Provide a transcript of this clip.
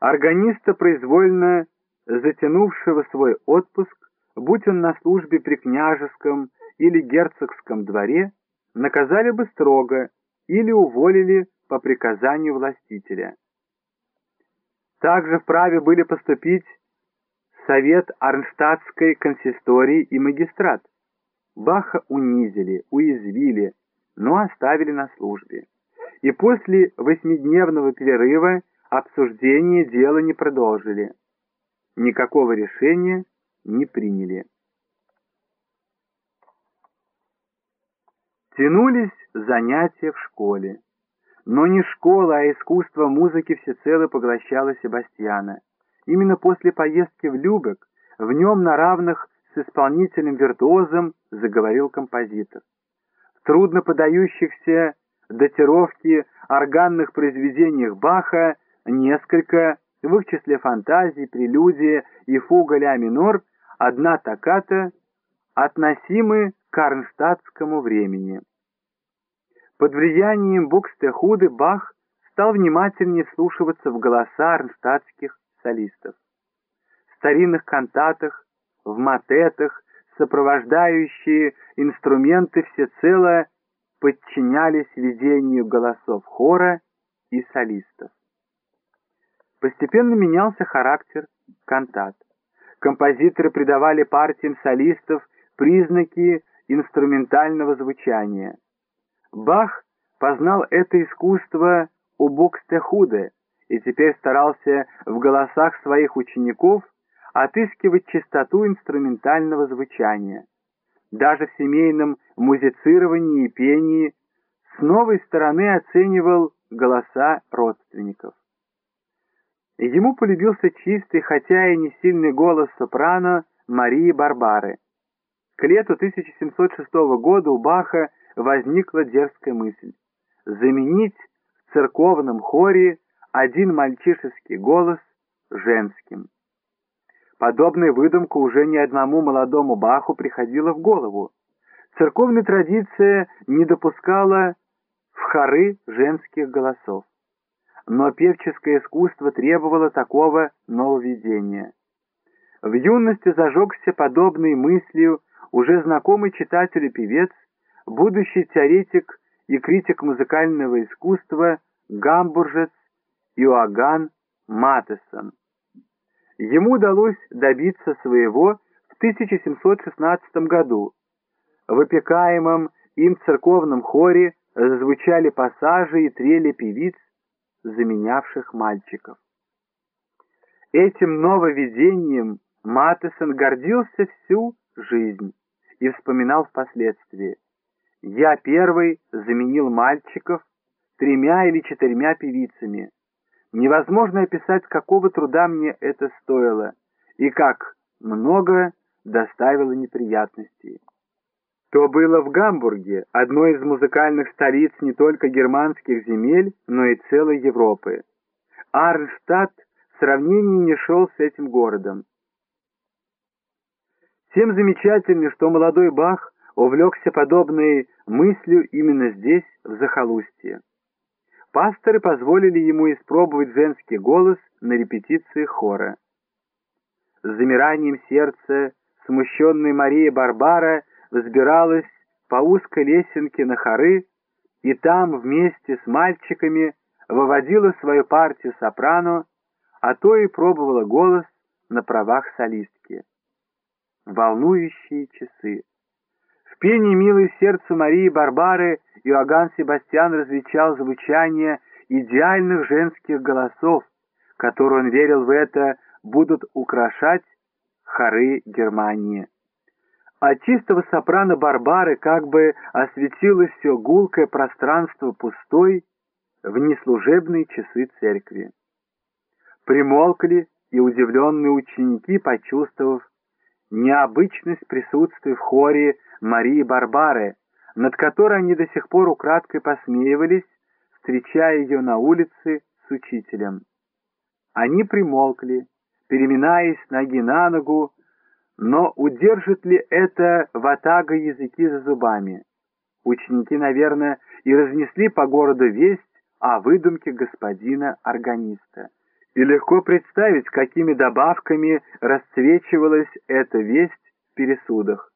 Органиста, произвольно затянувшего свой отпуск, будь он на службе при княжеском или герцогском дворе, наказали бы строго или уволили по приказанию властителя. Также вправе были поступить Совет Арнштадтской консистории и магистрат. Баха унизили, уязвили, но оставили на службе. И после восьмидневного перерыва обсуждение дела не продолжили. Никакого решения не приняли. Тянулись занятия в школе. Но не школа, а искусство музыки всецело поглощало Себастьяна. Именно после поездки в Любек в нем на равных с исполнителем-виртуозом заговорил композитор. В трудно подающихся датировки органных произведениях Баха несколько, в их числе фантазии, прелюдия и фуга ля минор, одна токката, относимы к арнштадтскому времени. Под влиянием Букстехуды Бах стал внимательнее вслушиваться в голоса арнштадтских солистов. В старинных кантатах, в матетах сопровождающие инструменты всецело подчинялись ведению голосов хора и солистов. Постепенно менялся характер кантат. Композиторы придавали партиям солистов признаки инструментального звучания. Бах познал это искусство у Букстехуде и теперь старался в голосах своих учеников отыскивать чистоту инструментального звучания. Даже в семейном музицировании и пении с новой стороны оценивал голоса родственников. Ему полюбился чистый, хотя и не сильный голос сопрано Марии Барбары. К лету 1706 года у Баха возникла дерзкая мысль заменить в церковном хоре один мальчишеский голос женским. Подобная выдумка уже ни одному молодому Баху приходила в голову. Церковная традиция не допускала в хоры женских голосов. Но певческое искусство требовало такого нововведения. В юности зажегся подобной мыслью уже знакомый читатель и певец, будущий теоретик и критик музыкального искусства, гамбуржец Иоганн Матесон. Ему удалось добиться своего в 1716 году. В опекаемом им церковном хоре зазвучали пассажи и трели певиц, заменявших мальчиков. Этим нововведением Матесон гордился всю жизнь и вспоминал впоследствии. «Я первый заменил мальчиков тремя или четырьмя певицами. Невозможно описать, какого труда мне это стоило и как много доставило неприятностей. То было в Гамбурге, одной из музыкальных столиц не только германских земель, но и целой Европы. Арнштадт в сравнении не шел с этим городом. Тем замечательнее, что молодой Бах увлекся подобной мыслью именно здесь, в захолустье. Пасторы позволили ему испробовать женский голос на репетиции хора. С замиранием сердца смущенная Мария Барбара взбиралась по узкой лесенке на хоры и там вместе с мальчиками выводила свою партию сопрано, а то и пробовала голос на правах солистки. Волнующие часы. В пении милой сердцу Марии Барбары Иоганн Себастьян различал звучание идеальных женских голосов, которые он верил в это будут украшать хоры Германии. От чистого сопрано Барбары как бы осветилось все гулкое пространство пустой в неслужебные часы церкви. Примолкли и удивленные ученики, почувствовав необычность присутствия в хоре Марии Барбары, над которой они до сих пор украдкой посмеивались, встречая ее на улице с учителем. Они примолкли, переминаясь ноги на ногу, но удержит ли это ватага языки за зубами? Ученики, наверное, и разнесли по городу весть о выдумке господина органиста. И легко представить, какими добавками расцвечивалась эта весть в пересудах.